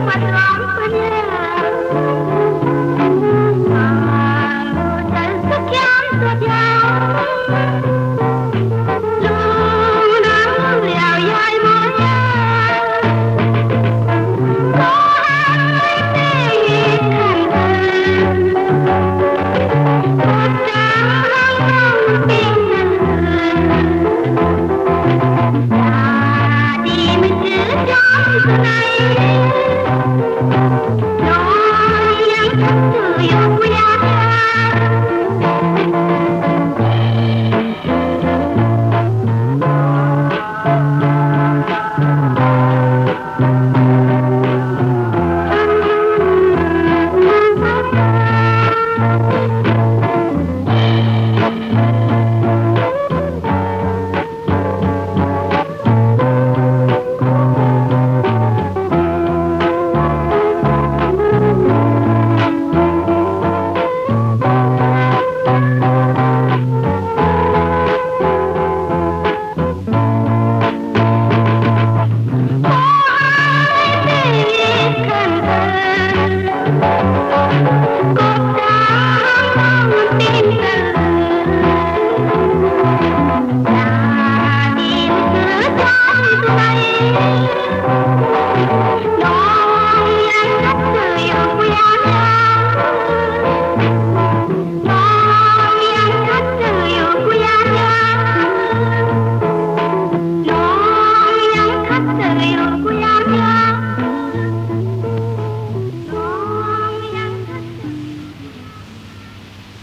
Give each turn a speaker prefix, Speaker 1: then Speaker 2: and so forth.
Speaker 1: பதுவாய் பதுவாய்